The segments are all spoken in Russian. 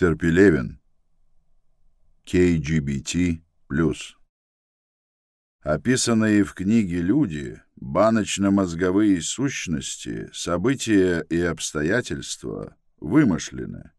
Виктор Пелевин. KGBT+. Описанные в книге люди, баночно-мозговые сущности, события и обстоятельства вымышлены.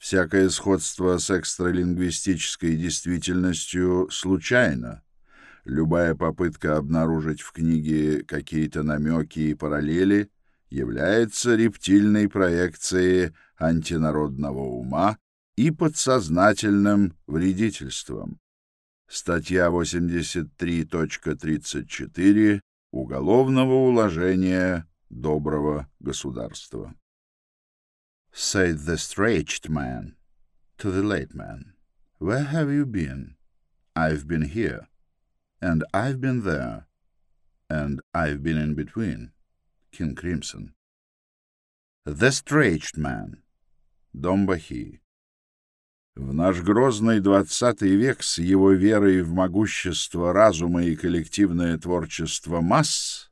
Всякое сходство с экстралингвистической действительностью случайно. Любая попытка обнаружить в книге какие-то намеки и параллели является рептильной проекцией антинародного ума и подсознательным вредительством. Статья 83.34 Уголовного уложения доброго государства. Said the straight man to the late man, Where have you been? I've been here, and I've been there, and I've been in between. King Crimson. The Straight Man. Дом Бахи. В наш грозный двадцатый век с его верой в могущество разума и коллективное творчество масс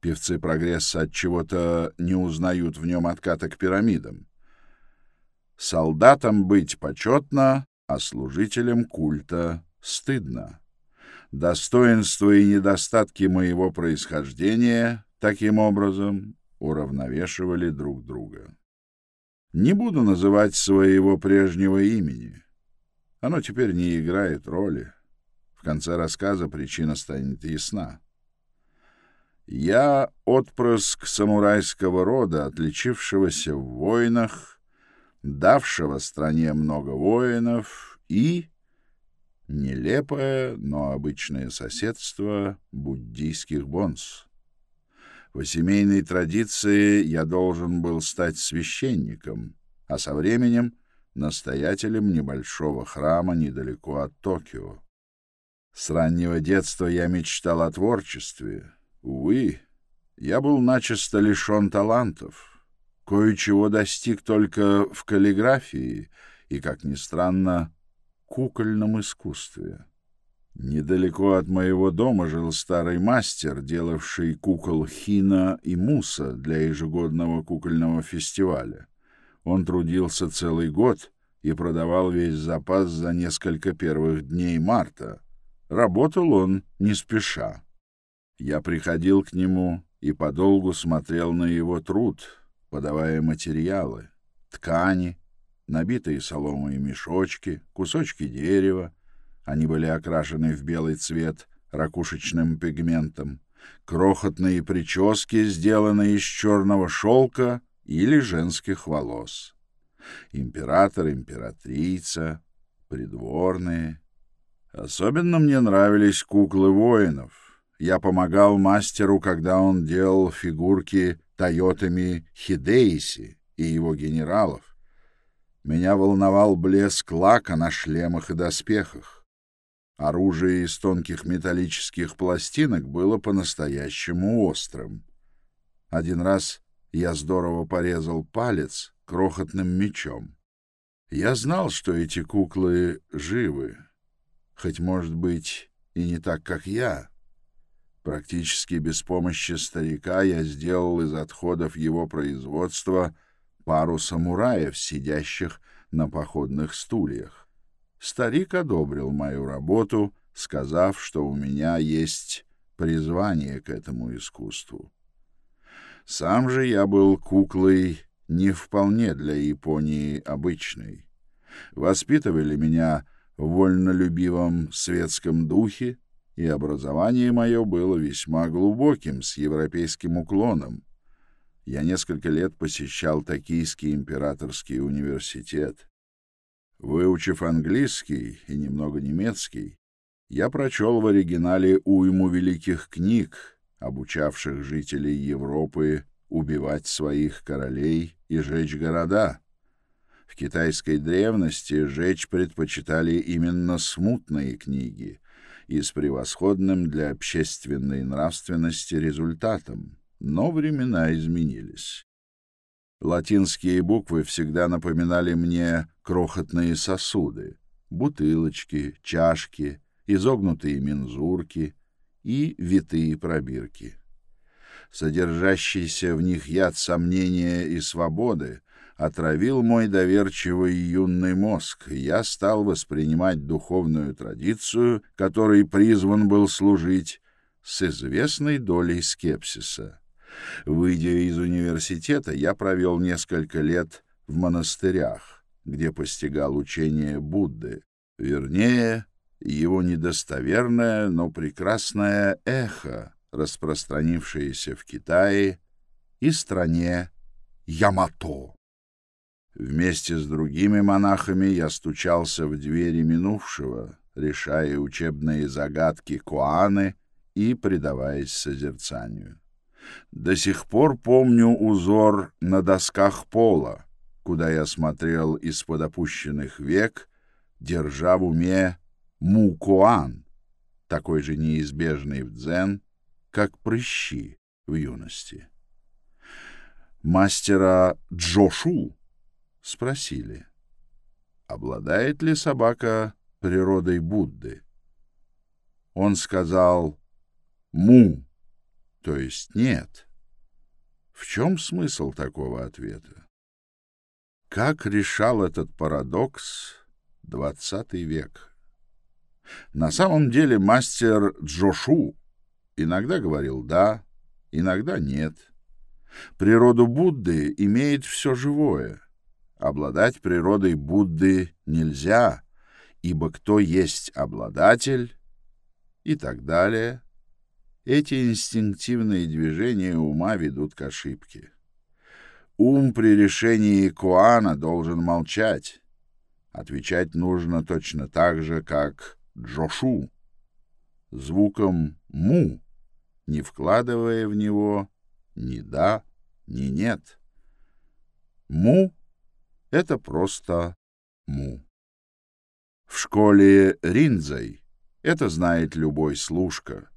певцы прогресса от чего-то не узнают в нем отката к пирамидам. Солдатам быть почетно, а служителям культа стыдно. Достоинства и недостатки моего происхождения таким образом уравновешивали друг друга. Не буду называть своего прежнего имени. Оно теперь не играет роли. В конце рассказа причина станет ясна. Я отпрыск самурайского рода, отличившегося в войнах, давшего стране много воинов и нелепое, но обычное соседство буддийских бонс. По семейной традиции я должен был стать священником, а со временем настоятелем небольшого храма недалеко от Токио. С раннего детства я мечтал о творчестве. Увы, я был начисто лишен талантов. Кое-чего достиг только в каллиграфии и, как ни странно, кукольном искусстве. Недалеко от моего дома жил старый мастер, делавший кукол Хина и Муса для ежегодного кукольного фестиваля. Он трудился целый год и продавал весь запас за несколько первых дней марта. Работал он не спеша. Я приходил к нему и подолгу смотрел на его труд, подавая материалы, ткани, набитые соломой мешочки, кусочки дерева, они были окрашены в белый цвет ракушечным пигментом. Крохотные прически сделаны из черного шелка или женских волос. Император, императрица, придворные. Особенно мне нравились куклы воинов. Я помогал мастеру, когда он делал фигурки Тойотами Хидеиси и его генералов. Меня волновал блеск лака на шлемах и доспехах. Оружие из тонких металлических пластинок было по-настоящему острым. Один раз я здорово порезал палец крохотным мечом. Я знал, что эти куклы живы, хоть, может быть, и не так, как я. Практически без помощи старика я сделал из отходов его производства пару самураев, сидящих на походных стульях. Старик одобрил мою работу, сказав, что у меня есть призвание к этому искусству. Сам же я был куклой не вполне для Японии обычной. Воспитывали меня в вольнолюбивом светском духе, и образование мое было весьма глубоким, с европейским уклоном. Я несколько лет посещал Токийский императорский университет. Выучив английский и немного немецкий, я прочел в оригинале уйму великих книг, обучавших жителей Европы убивать своих королей и жечь города. В китайской древности жечь предпочитали именно смутные книги и с превосходным для общественной нравственности результатом, но времена изменились. Латинские буквы всегда напоминали мне крохотные сосуды, бутылочки, чашки, изогнутые мензурки и витые пробирки. Содержащийся в них яд сомнения и свободы отравил мой доверчивый юный мозг, и я стал воспринимать духовную традицию, которой призван был служить, с известной долей скепсиса. Выйдя из университета, я провел несколько лет в монастырях, где постигал учение Будды, вернее, его недостоверное, но прекрасное эхо, распространившееся в Китае и стране Ямато. Вместе с другими монахами я стучался в двери минувшего, решая учебные загадки Куаны и предаваясь созерцанию. До сих пор помню узор на досках пола, куда я смотрел из-под опущенных век, держа в уме Мукуан, такой же неизбежный в дзен, как прыщи в юности. Мастера Джошу спросили, обладает ли собака природой Будды. Он сказал «му», то есть «нет». В чем смысл такого ответа? Как решал этот парадокс двадцатый век? На самом деле мастер Джошу иногда говорил «да», иногда «нет». Природу Будды имеет все живое. Обладать природой Будды нельзя, ибо кто есть обладатель и так далее. Эти инстинктивные движения ума ведут к ошибке. Ум при решении Куана должен молчать. Отвечать нужно точно так же, как Джошу, звуком «му», не вкладывая в него ни «да», ни «нет». «Му» — это просто «му». В школе Ринзой это знает любой служка.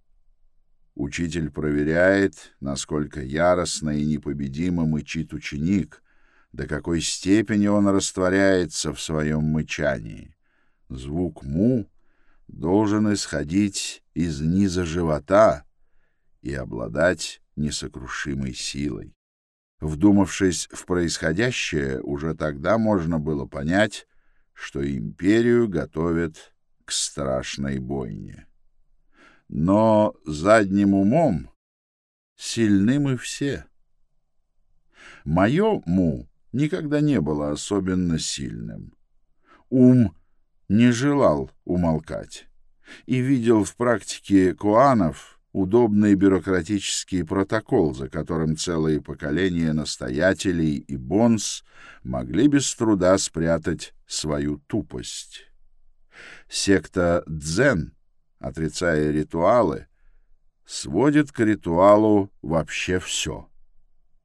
Учитель проверяет, насколько яростно и непобедимо мычит ученик, до какой степени он растворяется в своем мычании. Звук «му» должен исходить из низа живота и обладать несокрушимой силой. Вдумавшись в происходящее, уже тогда можно было понять, что империю готовят к страшной бойне. Но задним умом сильны мы все. Мое «му» никогда не было особенно сильным. Ум не желал умолкать и видел в практике куанов удобный бюрократический протокол, за которым целые поколения настоятелей и бонс могли без труда спрятать свою тупость. Секта дзен, отрицая ритуалы, сводит к ритуалу вообще все.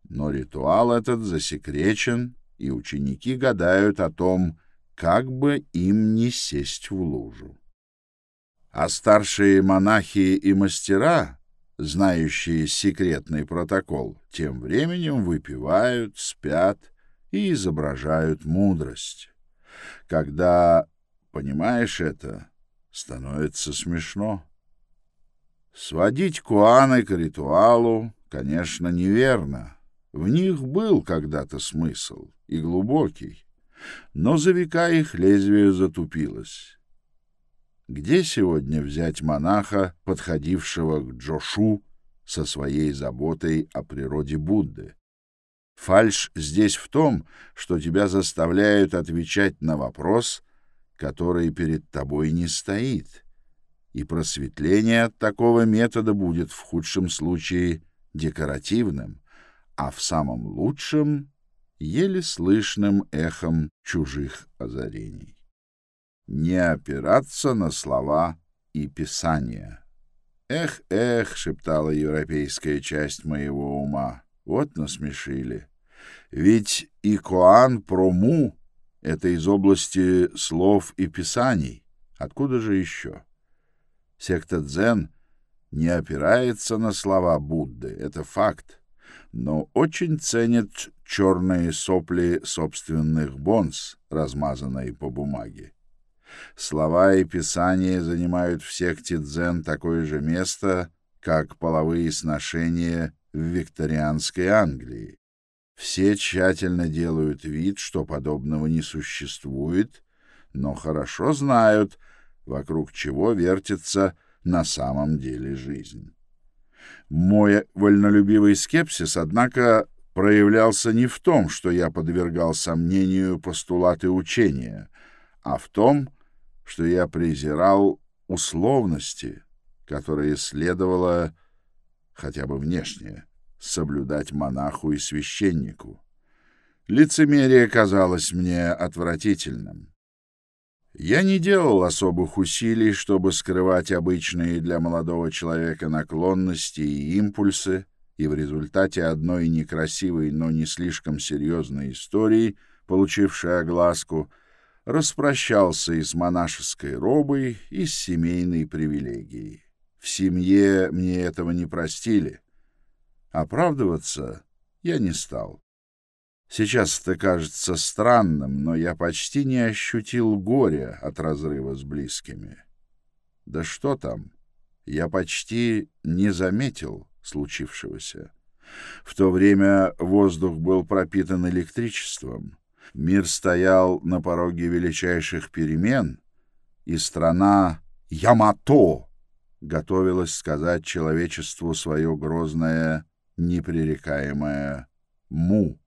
Но ритуал этот засекречен, и ученики гадают о том, как бы им не сесть в лужу. А старшие монахи и мастера, знающие секретный протокол, тем временем выпивают, спят и изображают мудрость. Когда понимаешь это, становится смешно. Сводить куаны к ритуалу, конечно, неверно. В них был когда-то смысл, и глубокий но за века их лезвие затупилось. Где сегодня взять монаха, подходившего к Джошу со своей заботой о природе Будды? Фальш здесь в том, что тебя заставляют отвечать на вопрос, который перед тобой не стоит, и просветление от такого метода будет в худшем случае декоративным, а в самом лучшем еле слышным эхом чужих озарений. Не опираться на слова и писания. «Эх, эх!» — шептала европейская часть моего ума. «Вот насмешили. Ведь и Коан Прому — это из области слов и писаний. Откуда же еще? Секта Дзен не опирается на слова Будды, это факт но очень ценит черные сопли собственных бонс, размазанные по бумаге. Слова и писания занимают в секте дзен такое же место, как половые сношения в викторианской Англии. Все тщательно делают вид, что подобного не существует, но хорошо знают, вокруг чего вертится на самом деле жизнь. Мой вольнолюбивый скепсис, однако, проявлялся не в том, что я подвергал сомнению постулаты учения, а в том, что я презирал условности, которые следовало, хотя бы внешне, соблюдать монаху и священнику. Лицемерие казалось мне отвратительным. Я не делал особых усилий, чтобы скрывать обычные для молодого человека наклонности и импульсы, и в результате одной некрасивой, но не слишком серьезной истории, получившей огласку, распрощался и с монашеской робой, и с семейной привилегией. В семье мне этого не простили. Оправдываться я не стал. Сейчас это кажется странным, но я почти не ощутил горя от разрыва с близкими. Да что там, я почти не заметил случившегося. В то время воздух был пропитан электричеством. Мир стоял на пороге величайших перемен, и страна Ямато готовилась сказать человечеству свое грозное, непререкаемое «му».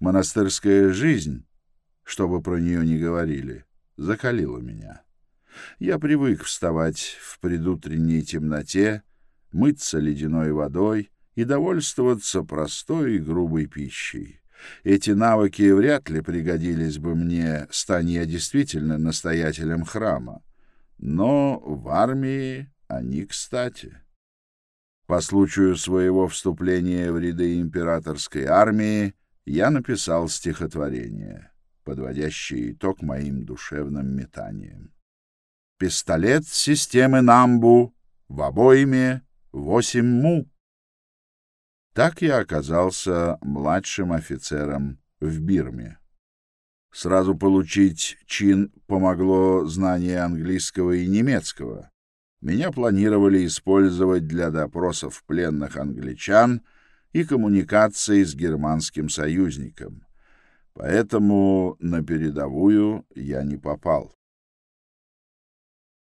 Монастырская жизнь, чтобы про нее не говорили, закалила меня. Я привык вставать в предутренней темноте, мыться ледяной водой и довольствоваться простой и грубой пищей. Эти навыки вряд ли пригодились бы мне, стань я действительно настоятелем храма. Но в армии они кстати. По случаю своего вступления в ряды императорской армии я написал стихотворение, подводящее итог моим душевным метаниям. Пистолет системы Намбу в обойме восемь му. Так я оказался младшим офицером в Бирме. Сразу получить чин помогло знание английского и немецкого. Меня планировали использовать для допросов пленных англичан — и коммуникации с германским союзником. Поэтому на передовую я не попал.